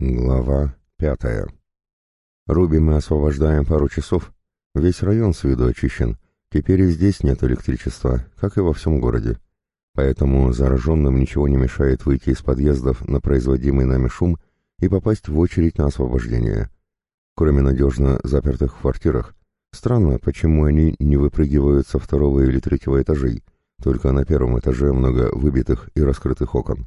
Глава пятая. Руби мы освобождаем пару часов. Весь район с виду очищен. Теперь и здесь нет электричества, как и во всем городе. Поэтому зараженным ничего не мешает выйти из подъездов на производимый нами шум и попасть в очередь на освобождение. Кроме надежно запертых в квартирах, странно, почему они не выпрыгивают со второго или третьего этажей, только на первом этаже много выбитых и раскрытых окон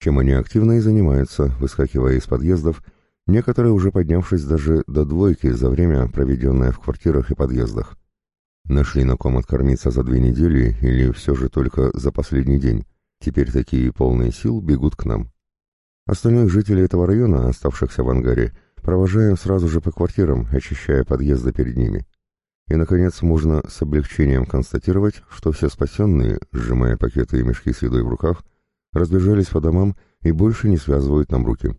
чем они активно и занимаются, выскакивая из подъездов, некоторые уже поднявшись даже до двойки за время, проведенное в квартирах и подъездах. Нашли на ком откормиться за две недели или все же только за последний день. Теперь такие полные сил бегут к нам. Остальных жителей этого района, оставшихся в ангаре, провожаем сразу же по квартирам, очищая подъезды перед ними. И, наконец, можно с облегчением констатировать, что все спасенные, сжимая пакеты и мешки с едой в руках, разбежались по домам и больше не связывают нам руки.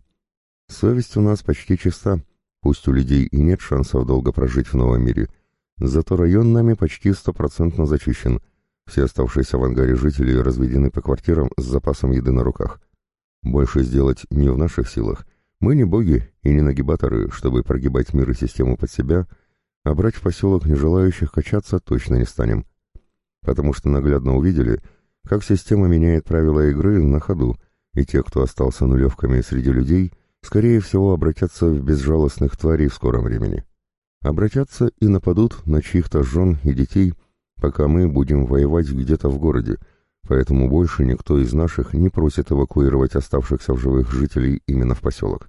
Совесть у нас почти чиста, пусть у людей и нет шансов долго прожить в новом мире, зато район нами почти стопроцентно зачищен, все оставшиеся в ангаре жители разведены по квартирам с запасом еды на руках. Больше сделать не в наших силах, мы не боги и не нагибаторы, чтобы прогибать мир и систему под себя, а брать в поселок нежелающих качаться точно не станем. Потому что наглядно увидели — как система меняет правила игры на ходу, и те, кто остался нулевками среди людей, скорее всего обратятся в безжалостных тварей в скором времени. Обратятся и нападут на чьих-то жен и детей, пока мы будем воевать где-то в городе, поэтому больше никто из наших не просит эвакуировать оставшихся в живых жителей именно в поселок.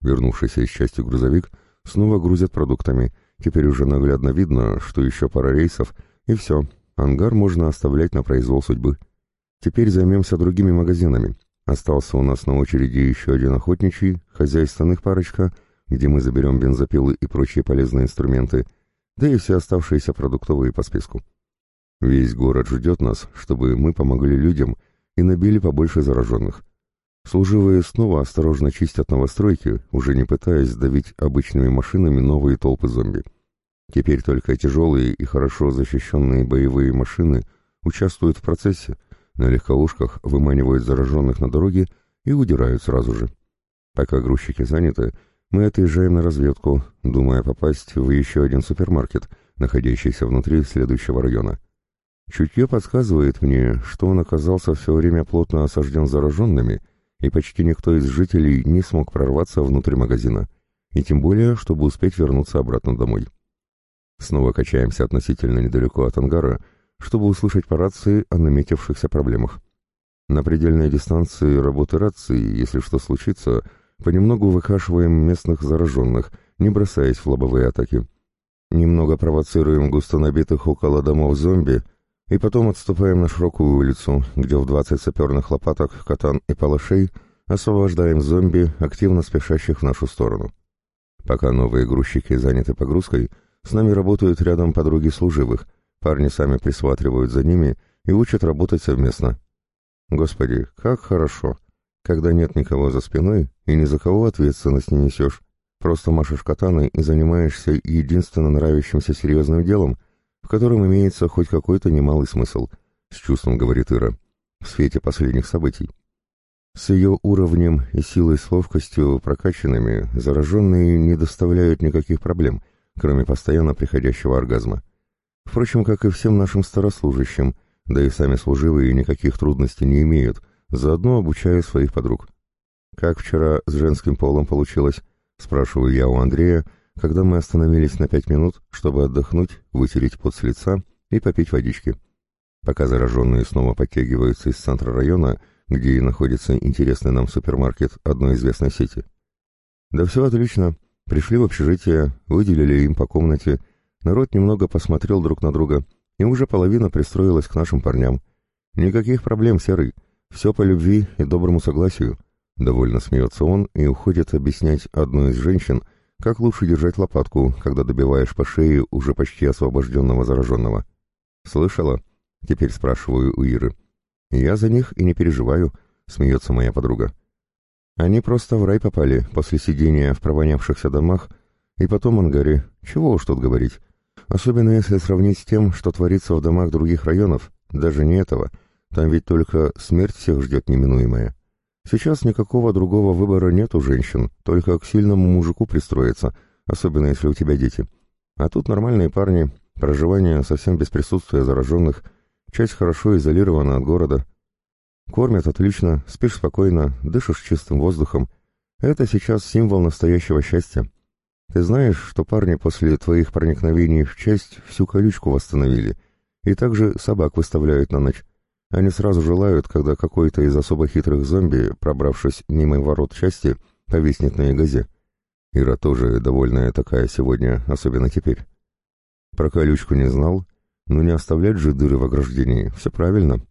Вернувшийся из части грузовик снова грузят продуктами, теперь уже наглядно видно, что еще пара рейсов, и все, Ангар можно оставлять на произвол судьбы. Теперь займемся другими магазинами. Остался у нас на очереди еще один охотничий, хозяйственных парочка, где мы заберем бензопилы и прочие полезные инструменты, да и все оставшиеся продуктовые по списку. Весь город ждет нас, чтобы мы помогли людям и набили побольше зараженных. Служивые снова осторожно чистят новостройки, уже не пытаясь давить обычными машинами новые толпы зомби. Теперь только тяжелые и хорошо защищенные боевые машины участвуют в процессе, на легковушках выманивают зараженных на дороге и удирают сразу же. Пока грузчики заняты, мы отъезжаем на разведку, думая попасть в еще один супермаркет, находящийся внутри следующего района. Чутье подсказывает мне, что он оказался все время плотно осажден зараженными, и почти никто из жителей не смог прорваться внутрь магазина, и тем более, чтобы успеть вернуться обратно домой. Снова качаемся относительно недалеко от ангара, чтобы услышать по рации о наметившихся проблемах. На предельной дистанции работы рации, если что случится, понемногу выкашиваем местных зараженных, не бросаясь в лобовые атаки. Немного провоцируем густо набитых около домов зомби, и потом отступаем на широкую улицу, где в двадцать саперных лопаток, катан и палашей освобождаем зомби, активно спешащих в нашу сторону. Пока новые грузчики заняты погрузкой, с нами работают рядом подруги служивых, парни сами присматривают за ними и учат работать совместно. Господи, как хорошо, когда нет никого за спиной и ни за кого ответственность не несешь. Просто машешь катаной и занимаешься единственно нравящимся серьезным делом, в котором имеется хоть какой-то немалый смысл, с чувством говорит Ира, в свете последних событий. С ее уровнем и силой с ловкостью прокачанными зараженные не доставляют никаких проблем, кроме постоянно приходящего оргазма. Впрочем, как и всем нашим старослужащим, да и сами служивые никаких трудностей не имеют, заодно обучая своих подруг. «Как вчера с женским полом получилось?» — спрашиваю я у Андрея, когда мы остановились на пять минут, чтобы отдохнуть, вытереть пот с лица и попить водички. Пока зараженные снова подтягиваются из центра района, где и находится интересный нам супермаркет одной известной сети. «Да все отлично», Пришли в общежитие, выделили им по комнате, народ немного посмотрел друг на друга, и уже половина пристроилась к нашим парням. Никаких проблем, Серый, все по любви и доброму согласию. Довольно смеется он и уходит объяснять одной из женщин, как лучше держать лопатку, когда добиваешь по шее уже почти освобожденного зараженного. «Слышала?» — теперь спрашиваю у Иры. «Я за них и не переживаю», — смеется моя подруга. Они просто в рай попали после сидения в провонявшихся домах и потом ангаре. Чего уж тут говорить. Особенно если сравнить с тем, что творится в домах других районов. Даже не этого. Там ведь только смерть всех ждет неминуемая. Сейчас никакого другого выбора нет у женщин, только к сильному мужику пристроиться, особенно если у тебя дети. А тут нормальные парни, проживание совсем без присутствия зараженных, часть хорошо изолирована от города. Кормят отлично, спишь спокойно, дышишь чистым воздухом. Это сейчас символ настоящего счастья. Ты знаешь, что парни после твоих проникновений в часть всю колючку восстановили, и также собак выставляют на ночь. Они сразу желают, когда какой-то из особо хитрых зомби, пробравшись мимо ворот части, повиснет на ягозе. Ира тоже довольная такая сегодня, особенно теперь. Про колючку не знал, но не оставлять же дыры в ограждении, все правильно.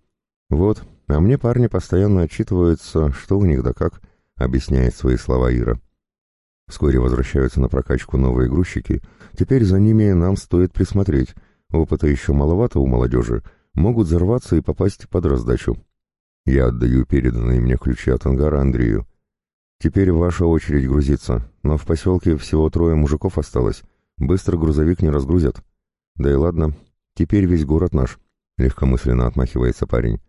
Вот, а мне парни постоянно отчитываются, что у них да как, объясняет свои слова Ира. Вскоре возвращаются на прокачку новые грузчики, теперь за ними нам стоит присмотреть, опыта еще маловато у молодежи, могут взорваться и попасть под раздачу. Я отдаю переданные мне ключи от ангара Андрею. Теперь ваша очередь грузиться, но в поселке всего трое мужиков осталось. Быстро грузовик не разгрузят. Да и ладно, теперь весь город наш, легкомысленно отмахивается парень.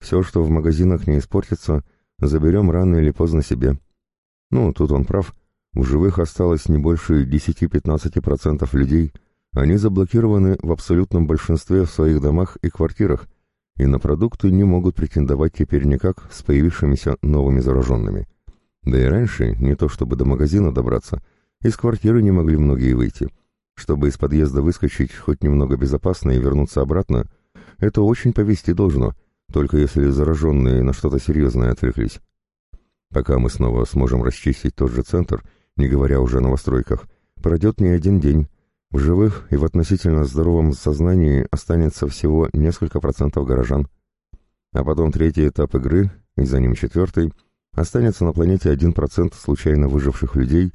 Все, что в магазинах не испортится, заберем рано или поздно себе. Ну, тут он прав. В живых осталось не больше 10-15% людей — они заблокированы в абсолютном большинстве в своих домах и квартирах, и на продукты не могут претендовать теперь никак с появившимися новыми зараженными. Да и раньше, не то чтобы до магазина добраться, из квартиры не могли многие выйти. Чтобы из подъезда выскочить хоть немного безопасно и вернуться обратно, это очень повести должно, только если зараженные на что-то серьезное отвлеклись. Пока мы снова сможем расчистить тот же центр, не говоря уже о новостройках, пройдет не один день, в живых и в относительно здоровом сознании останется всего несколько процентов горожан. А потом третий этап игры, и за ним четвертый, останется на планете 1% случайно выживших людей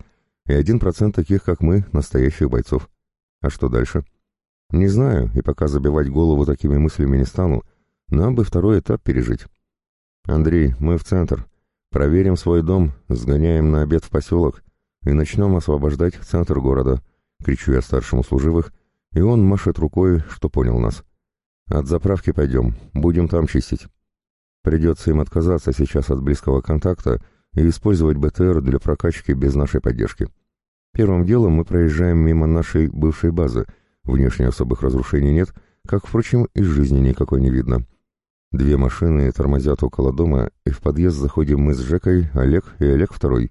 и 1% таких, как мы, настоящих бойцов. А что дальше? Не знаю, и пока забивать голову такими мыслями не стану, нам бы второй этап пережить. Андрей, мы в центр. Проверим свой дом, сгоняем на обед в поселок и начнем освобождать центр города. — кричу я старшему служивых, и он машет рукой, что понял нас. «От заправки пойдем, будем там чистить». Придется им отказаться сейчас от близкого контакта и использовать БТР для прокачки без нашей поддержки. Первым делом мы проезжаем мимо нашей бывшей базы. Внешне особых разрушений нет, как, впрочем, и жизни никакой не видно. Две машины тормозят около дома, и в подъезд заходим мы с Жекой, Олег и Олег второй.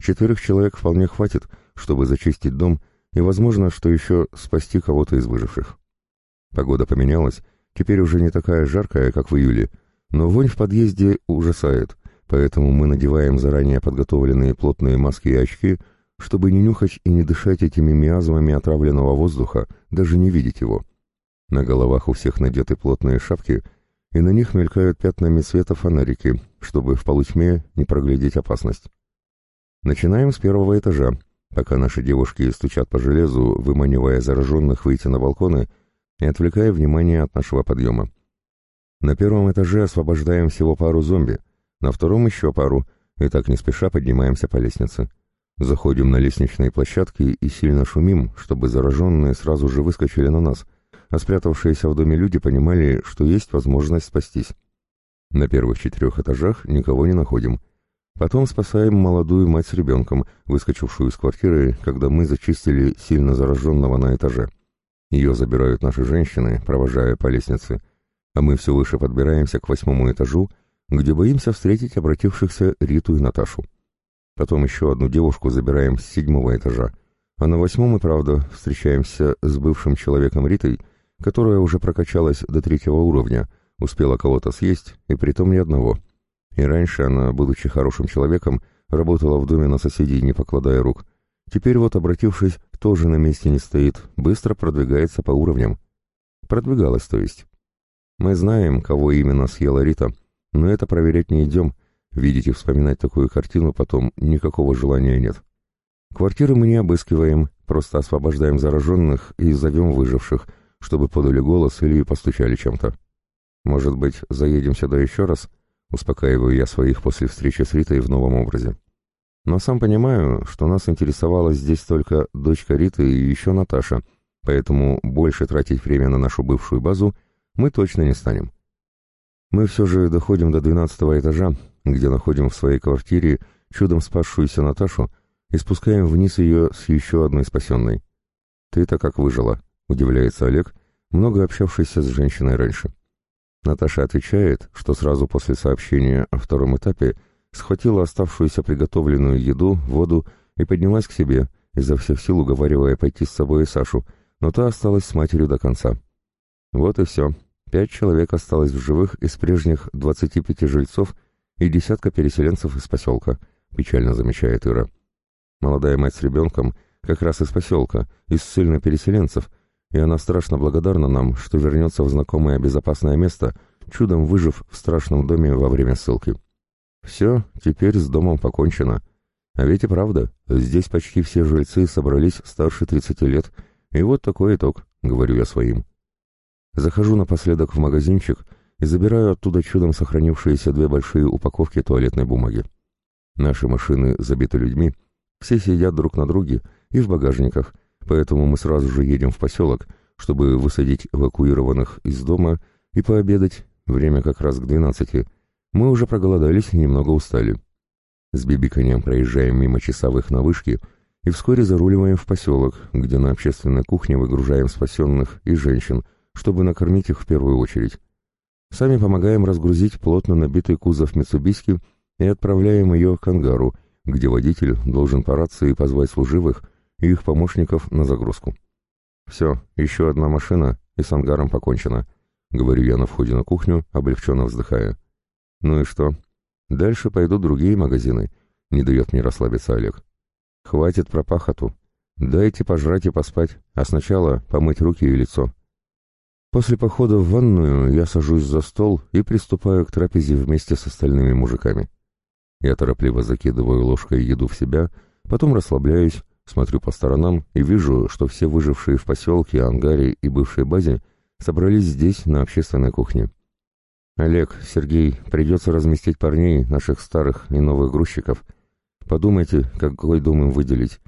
Четырех человек вполне хватит, чтобы зачистить дом и, возможно, что еще спасти кого-то из выживших. Погода поменялась, теперь уже не такая жаркая, как в июле, но вонь в подъезде ужасает, поэтому мы надеваем заранее подготовленные плотные маски и очки, чтобы не нюхать и не дышать этими миазмами отравленного воздуха, даже не видеть его. На головах у всех надеты плотные шапки, и на них мелькают пятнами света фонарики, чтобы в полутьме не проглядеть опасность. Начинаем с первого этажа, пока наши девушки стучат по железу, выманивая зараженных выйти на балконы и отвлекая внимание от нашего подъема. На первом этаже освобождаем всего пару зомби, на втором еще пару, и так не спеша поднимаемся по лестнице. Заходим на лестничные площадки и сильно шумим, чтобы зараженные сразу же выскочили на нас, а спрятавшиеся в доме люди понимали, что есть возможность спастись. На первых четырех этажах никого не находим, Потом спасаем молодую мать с ребенком, выскочившую из квартиры, когда мы зачистили сильно зараженного на этаже. Ее забирают наши женщины, провожая по лестнице, а мы все выше подбираемся к восьмому этажу, где боимся встретить обратившихся Риту и Наташу. Потом еще одну девушку забираем с седьмого этажа, а на восьмом и правда встречаемся с бывшим человеком Ритой, которая уже прокачалась до третьего уровня, успела кого-то съесть, и притом ни одного — и раньше она, будучи хорошим человеком, работала в доме на соседей, не покладая рук. Теперь вот, обратившись, тоже на месте не стоит, быстро продвигается по уровням. Продвигалась, то есть. Мы знаем, кого именно съела Рита, но это проверять не идем. Видеть и вспоминать такую картину потом никакого желания нет. Квартиры мы не обыскиваем, просто освобождаем зараженных и зовем выживших, чтобы подали голос или постучали чем-то. Может быть, заедем сюда еще раз? Успокаиваю я своих после встречи с Ритой в новом образе. Но сам понимаю, что нас интересовала здесь только дочка Риты и еще Наташа, поэтому больше тратить время на нашу бывшую базу мы точно не станем. Мы все же доходим до двенадцатого этажа, где находим в своей квартире чудом спасшуюся Наташу и спускаем вниз ее с еще одной спасенной. «Ты-то как выжила?» — удивляется Олег, много общавшийся с женщиной раньше. Наташа отвечает, что сразу после сообщения о втором этапе схватила оставшуюся приготовленную еду, воду и поднялась к себе, изо всех сил уговаривая пойти с собой и Сашу, но та осталась с матерью до конца. Вот и все. Пять человек осталось в живых из прежних 25 жильцов и десятка переселенцев из поселка, печально замечает Ира. Молодая мать с ребенком как раз из поселка, из ссыльно переселенцев, и она страшно благодарна нам, что вернется в знакомое безопасное место, чудом выжив в страшном доме во время ссылки. Все, теперь с домом покончено. А ведь и правда, здесь почти все жильцы собрались старше 30 лет, и вот такой итог, говорю я своим. Захожу напоследок в магазинчик и забираю оттуда чудом сохранившиеся две большие упаковки туалетной бумаги. Наши машины забиты людьми, все сидят друг на друге и в багажниках, поэтому мы сразу же едем в поселок, чтобы высадить эвакуированных из дома и пообедать, время как раз к двенадцати. Мы уже проголодались и немного устали. С бибиканьем проезжаем мимо часовых на вышке и вскоре заруливаем в поселок, где на общественной кухне выгружаем спасенных и женщин, чтобы накормить их в первую очередь. Сами помогаем разгрузить плотно набитый кузов Митсубиски и отправляем ее к ангару, где водитель должен по рации позвать служивых и их помощников на загрузку. «Все, еще одна машина, и с ангаром покончено», — говорю я на входе на кухню, облегченно вздыхая. «Ну и что? Дальше пойдут другие магазины», — не дает мне расслабиться Олег. «Хватит про пахоту. Дайте пожрать и поспать, а сначала помыть руки и лицо». После похода в ванную я сажусь за стол и приступаю к трапезе вместе с остальными мужиками. Я торопливо закидываю ложкой еду в себя, потом расслабляюсь, смотрю по сторонам и вижу, что все выжившие в поселке, ангаре и бывшей базе собрались здесь, на общественной кухне. «Олег, Сергей, придется разместить парней, наших старых и новых грузчиков. Подумайте, какой дом им выделить.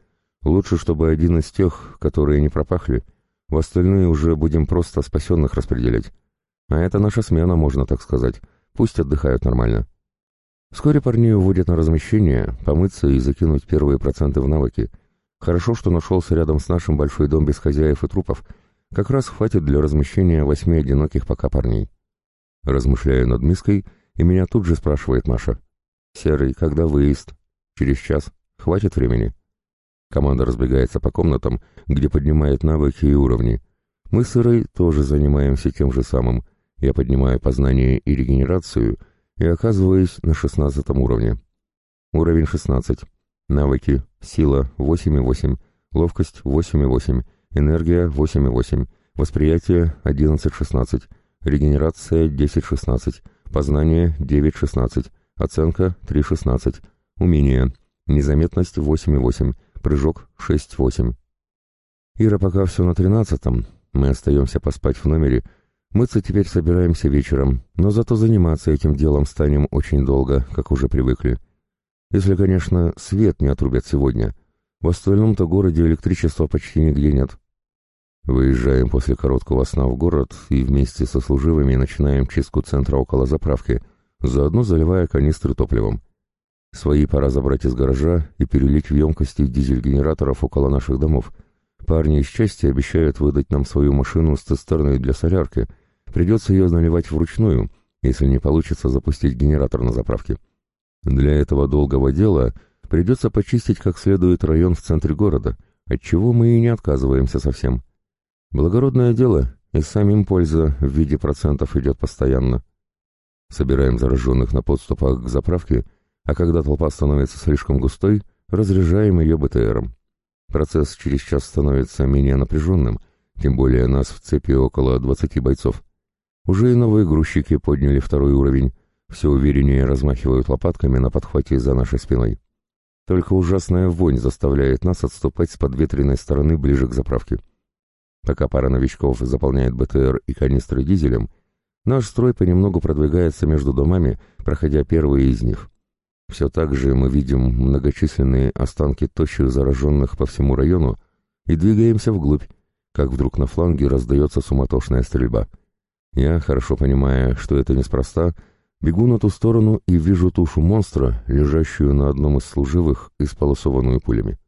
Лучше, чтобы один из тех, которые не пропахли, в остальные уже будем просто спасенных распределять. А это наша смена, можно так сказать. Пусть отдыхают нормально». Вскоре парней уводят на размещение, помыться и закинуть первые проценты в навыки. Хорошо, что нашелся рядом с нашим большой дом без хозяев и трупов. Как раз хватит для размещения восьми одиноких пока парней. Размышляю над миской, и меня тут же спрашивает Маша. «Серый, когда выезд?» «Через час. Хватит времени?» Команда разбегается по комнатам, где поднимает навыки и уровни. Мы с Ирой тоже занимаемся тем же самым. Я поднимаю познание и регенерацию — и оказываюсь на шестнадцатом уровне. Уровень 16. Навыки. Сила 8,8. Ловкость 8,8. Энергия 8,8. Восприятие 11,16. Регенерация 10,16. Познание 9,16. Оценка 3,16. Умение. Незаметность 8,8. Прыжок 6,8. Ира пока все на тринадцатом. Мы остаемся поспать в номере, Мыться теперь собираемся вечером, но зато заниматься этим делом станем очень долго, как уже привыкли. Если, конечно, свет не отрубят сегодня. В остальном-то городе электричества почти нигде нет. Выезжаем после короткого сна в город и вместе со служивыми начинаем чистку центра около заправки, заодно заливая канистры топливом. Свои пора забрать из гаража и перелить в емкости дизель-генераторов около наших домов. Парни из части обещают выдать нам свою машину с цистерной для солярки — Придется ее наливать вручную, если не получится запустить генератор на заправке. Для этого долгого дела придется почистить как следует район в центре города, от чего мы и не отказываемся совсем. Благородное дело, и самим польза в виде процентов идет постоянно. Собираем зараженных на подступах к заправке, а когда толпа становится слишком густой, разряжаем ее БТРом. Процесс через час становится менее напряженным, тем более нас в цепи около 20 бойцов. Уже и новые грузчики подняли второй уровень, все увереннее размахивают лопатками на подхвате за нашей спиной. Только ужасная вонь заставляет нас отступать с подветренной стороны ближе к заправке. Пока пара новичков заполняет БТР и канистры дизелем, наш строй понемногу продвигается между домами, проходя первые из них. Все так же мы видим многочисленные останки тощих зараженных по всему району и двигаемся вглубь, как вдруг на фланге раздается суматошная стрельба — я, хорошо понимая, что это неспроста, Бегу на ту сторону и вижу тушу монстра, лежащую на одном из служивых, исполосованную пулями.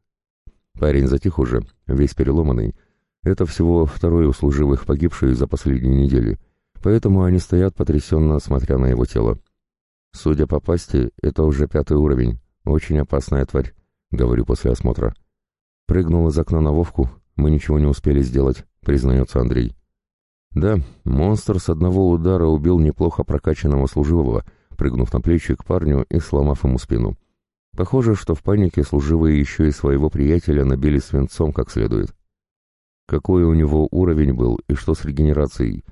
Парень затих уже, весь переломанный. Это всего второй у служивых погибший за последние недели, поэтому они стоят потрясенно, смотря на его тело. Судя по пасти, это уже пятый уровень, очень опасная тварь, говорю после осмотра. Прыгнул из окна на Вовку, мы ничего не успели сделать, признается Андрей. Да, монстр с одного удара убил неплохо прокачанного служивого, прыгнув на плечи к парню и сломав ему спину. Похоже, что в панике служивые еще и своего приятеля набили свинцом как следует. Какой у него уровень был и что с регенерацией?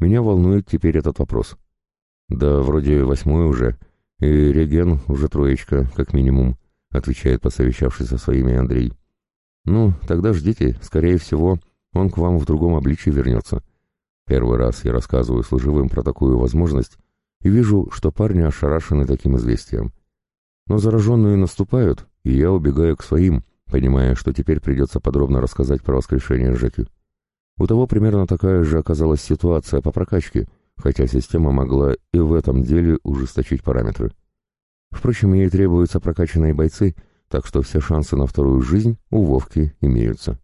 Меня волнует теперь этот вопрос. Да, вроде восьмой уже, и реген уже троечка, как минимум, отвечает посовещавшись со своими Андрей. Ну, тогда ждите, скорее всего, он к вам в другом обличии вернется. Первый раз я рассказываю служивым про такую возможность и вижу, что парни ошарашены таким известием. Но зараженные наступают, и я убегаю к своим, понимая, что теперь придется подробно рассказать про воскрешение Жеки. У того примерно такая же оказалась ситуация по прокачке, хотя система могла и в этом деле ужесточить параметры. Впрочем, ей требуются прокачанные бойцы, так что все шансы на вторую жизнь у Вовки имеются.